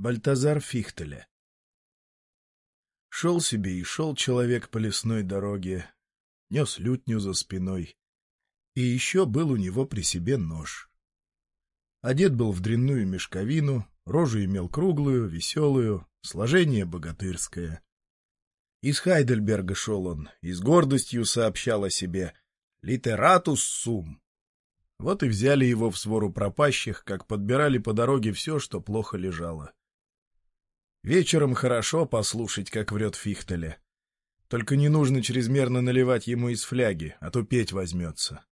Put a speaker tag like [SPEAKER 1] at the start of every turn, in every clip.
[SPEAKER 1] Бальтазар Фихтеля Шел себе и шел человек по лесной дороге, нес лютню за спиной. И еще был у него при себе нож. Одет был в дрянную мешковину, рожу имел круглую, веселую, сложение богатырское. Из Хайдельберга шел он и с гордостью сообщал о себе «Литератус сум». Вот и взяли его в свору пропащих, как подбирали по дороге все, что плохо лежало. Вечером хорошо послушать, как врет Фихтеля. Только не нужно чрезмерно наливать ему из фляги, а то петь возьмется.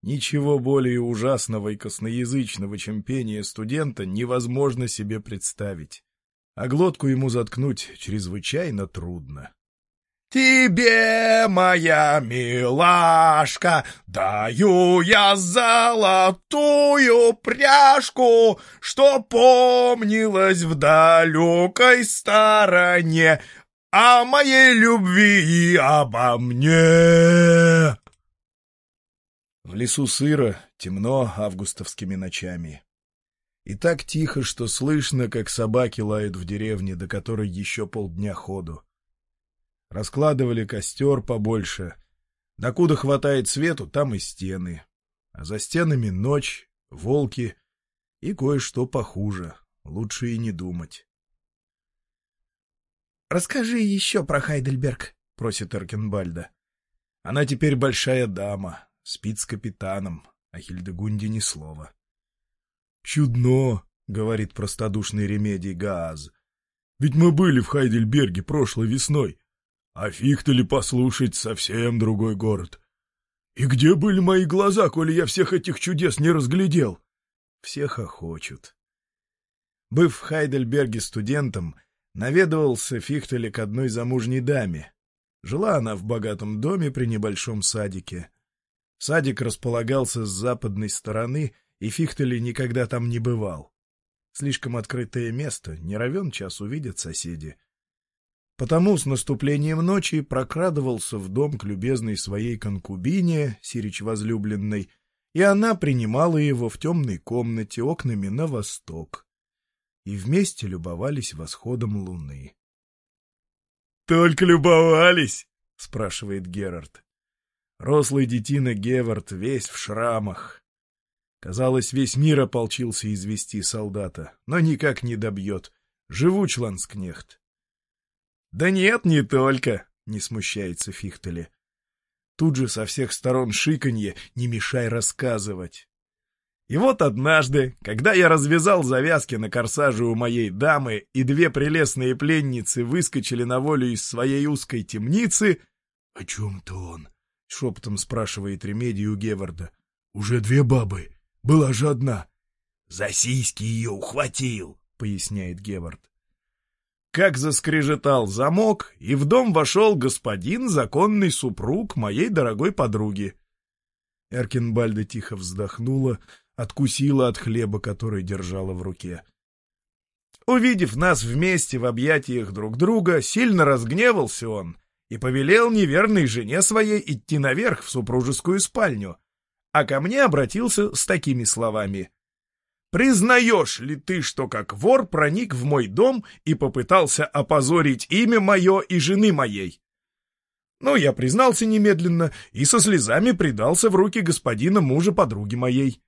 [SPEAKER 1] Ничего более ужасного и косноязычного, чем пение студента, невозможно себе представить. А глотку ему заткнуть чрезвычайно трудно.
[SPEAKER 2] Тебе, моя милашка, даю я золотую пряжку, что помнилась в далекой стороне о моей любви и обо мне.
[SPEAKER 1] В лесу сыро, темно августовскими ночами. И так тихо, что слышно, как собаки лают в деревне, до которой еще полдня ходу. Раскладывали костер побольше. Докуда хватает свету, там и стены. А за стенами ночь, волки и кое-что похуже. Лучше и не думать.
[SPEAKER 3] «Расскажи еще про Хайдельберг», — просит Эркенбальда.
[SPEAKER 1] Она теперь большая дама, спит с капитаном, а Хильдегунде ни слова. «Чудно», — говорит простодушный ремедий Гааз. «Ведь мы были в Хайдельберге прошлой весной. А фиг-то ли послушать совсем другой город? И где были мои глаза, коли я всех этих чудес не разглядел? Все хохочут. Быв в Хайдельберге студентом, наведывался Фихтеле к одной замужней даме. Жила она в богатом доме при небольшом садике. Садик располагался с западной стороны, и Фихтеле никогда там не бывал. Слишком открытое место, не равен час увидят соседи — Потому с наступлением ночи прокрадывался в дом к любезной своей конкубине, Сирич возлюбленной, и она принимала его в темной комнате окнами на восток. И вместе любовались восходом луны. — Только любовались? — спрашивает Герард. Рослый детина Гевард весь в шрамах. Казалось, весь мир ополчился извести солдата, но никак не добьет. Живуч ланскнехт. «Да нет, не только», — не смущается Фихтеле. Тут же со всех сторон шиканье «не мешай рассказывать». И вот однажды, когда я развязал завязки на корсаже у моей дамы, и две прелестные пленницы выскочили на волю из своей узкой темницы... — О чем-то он? — шепотом спрашивает Ремедий у Геварда. — Уже две бабы. Была же одна. — За сиськи ее ухватил, — поясняет Гевард. Как заскрежетал замок, и в дом вошел господин, законный супруг моей дорогой подруги. Эркинбальда тихо вздохнула, откусила от хлеба, который держала в руке. Увидев нас вместе в объятиях друг друга, сильно разгневался он и повелел неверной жене своей идти наверх в супружескую спальню, а ко мне обратился с такими словами. Признаешь ли ты, что как вор проник в мой дом и попытался опозорить имя мое и жены моей? Ну, я признался немедленно и со слезами предался в руки господина мужа подруги моей.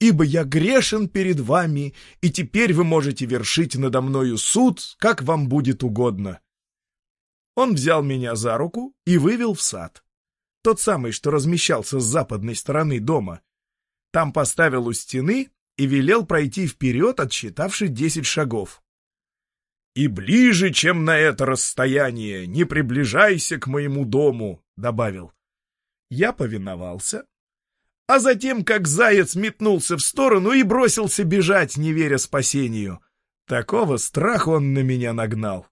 [SPEAKER 1] Ибо я грешен перед вами, и теперь вы можете вершить надо мною суд, как вам будет угодно. Он взял меня за руку и вывел в сад. Тот самый, что размещался с западной стороны дома. Там поставил у стены и велел пройти вперед, отсчитавши десять шагов. «И ближе, чем на это расстояние, не приближайся к моему дому», — добавил. Я повиновался, а затем, как заяц, метнулся в сторону и бросился бежать, не веря спасению. Такого страха он на меня нагнал.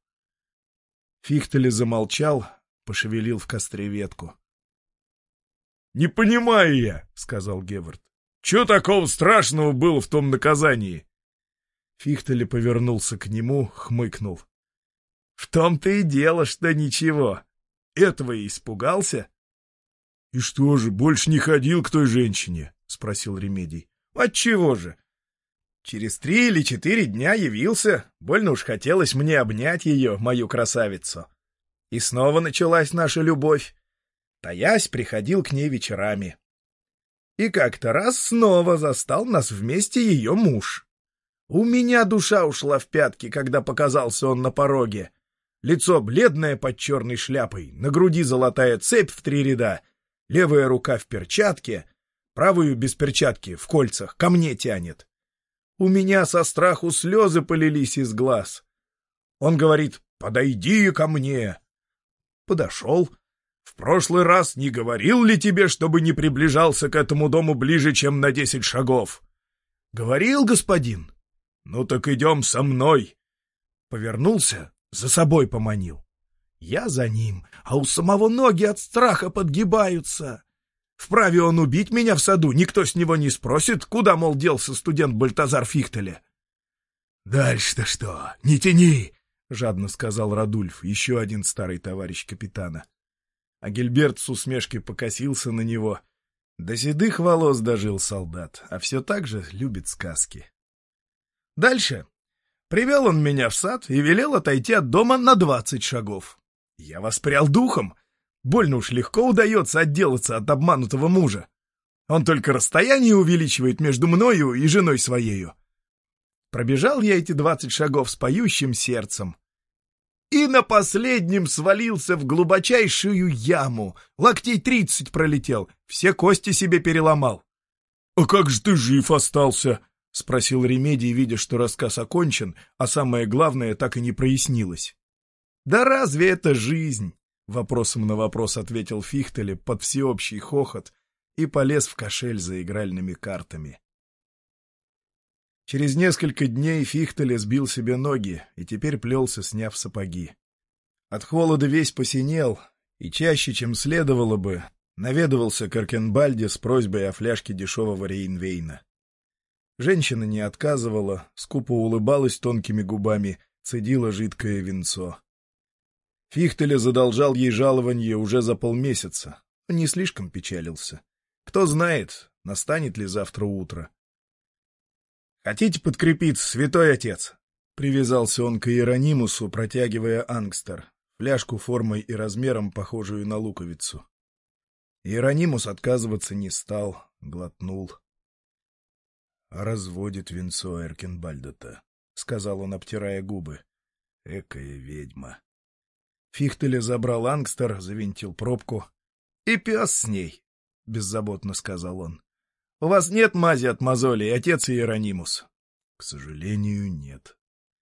[SPEAKER 1] Фихтеле замолчал, пошевелил в костре ветку. — Не понимаю я, — сказал Гевард. Чего такого страшного было в том наказании? Фихтели повернулся к нему, хмыкнул. — В том-то и дело, что ничего. Этого и испугался. — И что же, больше не ходил к той женщине? — спросил Ремедий. — Отчего же? Через три или четыре дня явился. Больно уж хотелось мне обнять ее, мою красавицу. И снова началась наша любовь. Таясь приходил к ней вечерами. И как-то раз снова застал нас вместе ее муж. У меня душа ушла в пятки, когда показался он на пороге. Лицо бледное под черной шляпой, на груди золотая цепь в три ряда, левая рука в перчатке, правую без перчатки, в кольцах, ко мне тянет. У меня со страху слезы полились из глаз. Он говорит, подойди ко мне. Подошел. В прошлый раз не говорил ли тебе, чтобы не приближался к этому дому ближе, чем на десять шагов? Говорил, господин. Ну так идем со мной. Повернулся, за собой поманил. Я за ним, а у самого ноги от страха подгибаются. Вправе он убить меня в саду, никто с него не спросит, куда, мол, делся студент Бальтазар Фихтеля. — Дальше-то что? Не тяни! — жадно сказал Радульф, еще один старый товарищ капитана. А Гильберт с усмешки покосился на него. До седых волос дожил солдат, а все так же любит сказки. Дальше Привел он меня в сад и велел отойти от дома на двадцать шагов. Я воспрял духом. Больно уж легко удается отделаться от обманутого мужа. Он только расстояние увеличивает между мною и женой своею. Пробежал я эти двадцать шагов с поющим сердцем. И на последнем свалился в глубочайшую яму. Локтей тридцать пролетел, все кости себе переломал. — А как же ты жив остался? — спросил Ремедий, видя, что рассказ окончен, а самое главное так и не прояснилось. «Да разве это жизнь?» — вопросом на вопрос ответил Фихтеле под всеобщий хохот и полез в кошель за игральными картами. Через несколько дней Фихтеле сбил себе ноги и теперь плелся, сняв сапоги. От холода весь посинел, и чаще, чем следовало бы, наведывался к Аркенбальде с просьбой о фляжке дешевого Рейнвейна. Женщина не отказывала, скупо улыбалась тонкими губами, цедила жидкое венцо. Фихтеля задолжал ей жалование уже за полмесяца, но не слишком печалился. Кто знает, настанет ли завтра утро. — Хотите подкрепиться, святой отец? — привязался он к Иеронимусу, протягивая ангстер, фляжку формой и размером, похожую на луковицу. Иеронимус отказываться не стал, глотнул. Разводит венцо Эркенбальда-то, — сказал он, обтирая губы. — Экая ведьма. Фихтеля забрал ангстер, завинтил пробку. — И пес с ней, — беззаботно сказал он. — У вас нет мази от мозолей, отец Иеронимус? — К сожалению, нет.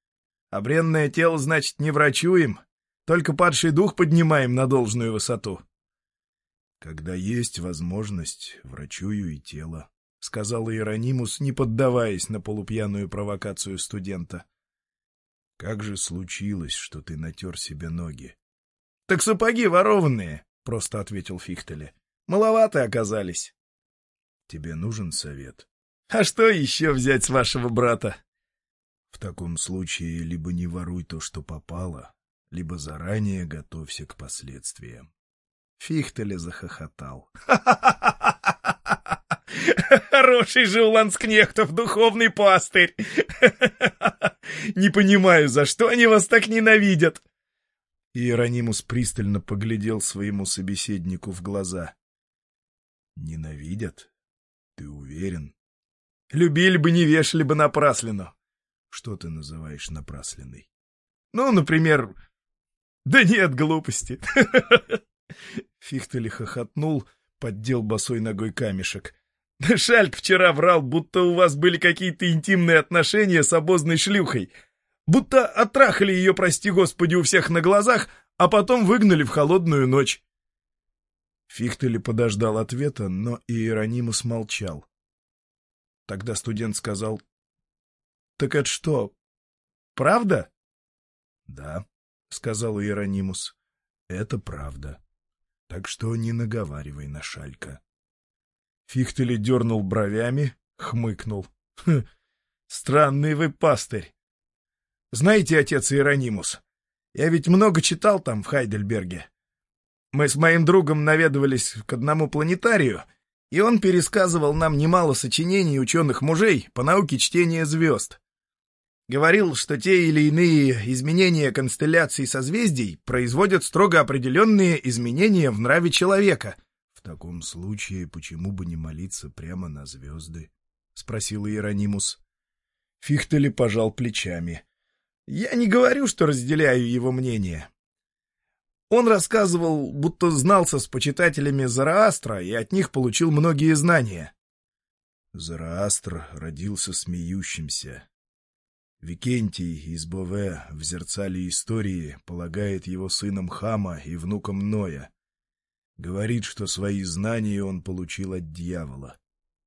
[SPEAKER 1] — А бренное тело, значит, не врачуем, только падший дух поднимаем на должную высоту. — Когда есть возможность, врачую и тело. — сказал Иеронимус, не поддаваясь на полупьяную провокацию студента. — Как же случилось, что ты натер себе ноги? — Так сапоги ворованные, — просто ответил Фихтеле. — Маловаты оказались. — Тебе нужен совет? — А что еще взять с вашего брата? — В таком случае либо не воруй то, что попало, либо заранее готовься к последствиям. Фихтеле захохотал. Хороший же у ланскнехтов духовный пастырь. Не понимаю, за что они вас так ненавидят. Иеронимус пристально поглядел своему собеседнику в глаза. Ненавидят? Ты уверен? Любили бы, не вешали бы напраслину. Что ты называешь напрасленной? Ну, например... Да нет, глупости. Фихтели хохотнул, поддел босой ногой камешек. Шальк вчера врал, будто у вас были какие-то интимные отношения с обозной шлюхой. Будто оттрахали ее, прости господи, у всех на глазах, а потом выгнали в холодную ночь. Фихтели подождал ответа, но Иеронимус молчал. Тогда студент сказал, «Так это что, правда?» «Да», — сказал Иеронимус, — «это правда. Так что не наговаривай на Шалька». Фихтели дернул бровями, хмыкнул. «Хм, странный вы пастырь. Знаете, отец Иеронимус, я ведь много читал там, в Хайдельберге. Мы с моим другом наведывались к одному планетарию,
[SPEAKER 3] и он пересказывал нам немало сочинений ученых мужей по науке чтения звезд. Говорил, что те или иные изменения констелляций созвездий производят строго определенные изменения в нраве человека.
[SPEAKER 1] — В таком случае почему бы не молиться прямо на звезды? — спросил Иеронимус. Фихтели пожал плечами.
[SPEAKER 3] — Я не говорю, что разделяю его мнение. Он рассказывал, будто знался с почитателями Зараастра и от них получил многие знания.
[SPEAKER 1] Зараастр родился смеющимся, Викентий из Бове в зерцале истории полагает его сыном Хама и внуком Ноя. Говорит, что свои знания он получил от дьявола.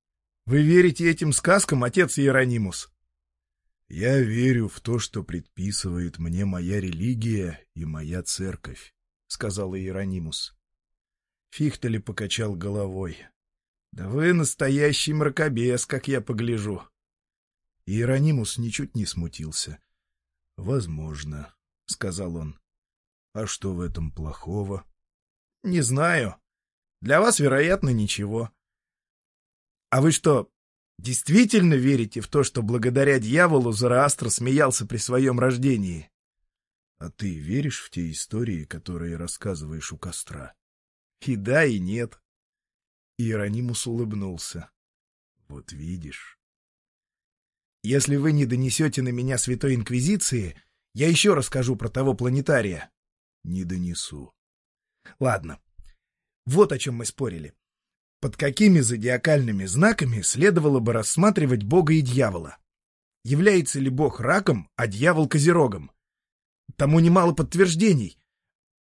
[SPEAKER 3] — Вы верите этим сказкам, отец Иеронимус?
[SPEAKER 1] — Я верю в то, что предписывает мне моя религия и моя церковь, — сказал Иеронимус.
[SPEAKER 3] Фихтели покачал головой. — Да вы настоящий мракобес, как я погляжу.
[SPEAKER 1] Иеронимус ничуть не смутился. — Возможно, — сказал он. — А что в этом плохого?
[SPEAKER 3] — Не знаю. Для вас, вероятно, ничего. — А вы что, действительно верите в то, что благодаря дьяволу Зараастр смеялся при своем рождении?
[SPEAKER 1] — А ты веришь в те истории, которые рассказываешь у костра?
[SPEAKER 3] — И да, и нет.
[SPEAKER 1] Иеронимус улыбнулся. — Вот видишь.
[SPEAKER 3] Если вы не донесете на меня Святой Инквизиции, я еще расскажу про того планетария.
[SPEAKER 1] — Не донесу.
[SPEAKER 3] — Ладно. Вот о чем мы спорили. Под какими зодиакальными знаками следовало бы рассматривать Бога и дьявола? Является ли Бог раком, а дьявол — козерогом? Тому немало подтверждений,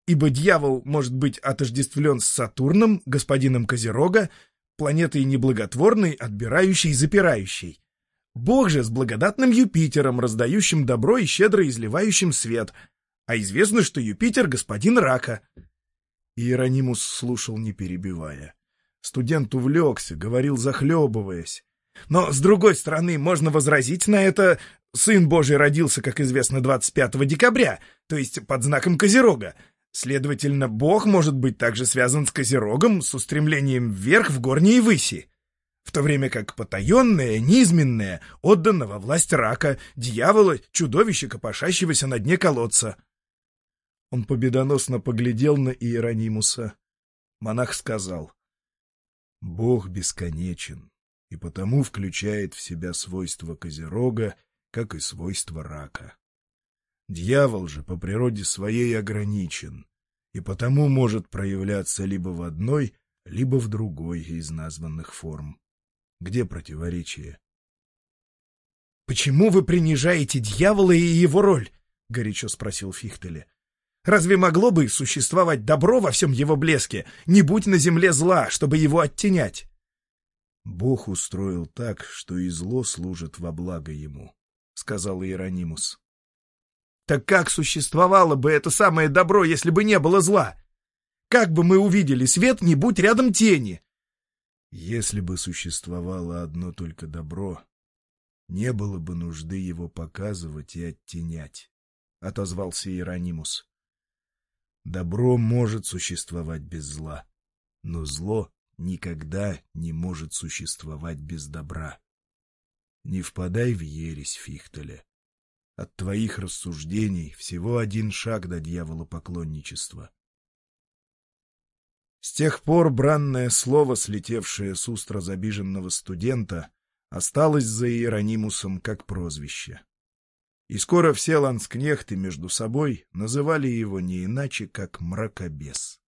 [SPEAKER 3] ибо дьявол может быть отождествлен с Сатурном, господином Козерога, планетой неблаготворной, отбирающей и запирающей. Бог же с благодатным Юпитером, раздающим добро и щедро изливающим свет. А известно, что Юпитер — господин рака.
[SPEAKER 1] Иеронимус слушал, не перебивая. Студент увлекся, говорил, захлебываясь.
[SPEAKER 3] Но, с другой стороны, можно возразить на это. Сын Божий родился, как известно, 25 декабря, то есть под знаком Козерога. Следовательно, Бог может быть также связан с Козерогом, с устремлением вверх в горние выси в то время как потаенное, низменное отдано во власть рака, дьявола, чудовища, копошащегося на дне колодца.
[SPEAKER 1] Он победоносно поглядел на Иеронимуса. Монах сказал, «Бог бесконечен, и потому включает в себя свойства Козерога, как и свойства рака. Дьявол же по природе своей ограничен, и потому может проявляться либо в одной, либо в другой из названных форм. Где противоречие?
[SPEAKER 3] — Почему вы принижаете дьявола и его роль? — горячо спросил Фихтеле. — Разве могло бы существовать добро во всем его блеске, не будь на земле зла, чтобы его оттенять?
[SPEAKER 1] — Бог устроил так, что и зло служит во благо ему, — сказал Иеронимус.
[SPEAKER 3] — Так как существовало бы это самое добро, если бы не было зла? Как бы мы увидели свет, не будь рядом тени?
[SPEAKER 1] Если бы существовало одно только добро, не было бы нужды его показывать и оттенять, — отозвался Иеронимус. Добро может существовать без зла, но зло никогда не может существовать без добра. Не впадай в ересь, Фихтеле. От твоих рассуждений всего один шаг до дьявола поклонничества. С тех пор бранное слово, слетевшее с уст разобиженного студента, осталось за Иеронимусом как прозвище. И скоро все ланскнехты между собой называли его не иначе, как мракобес.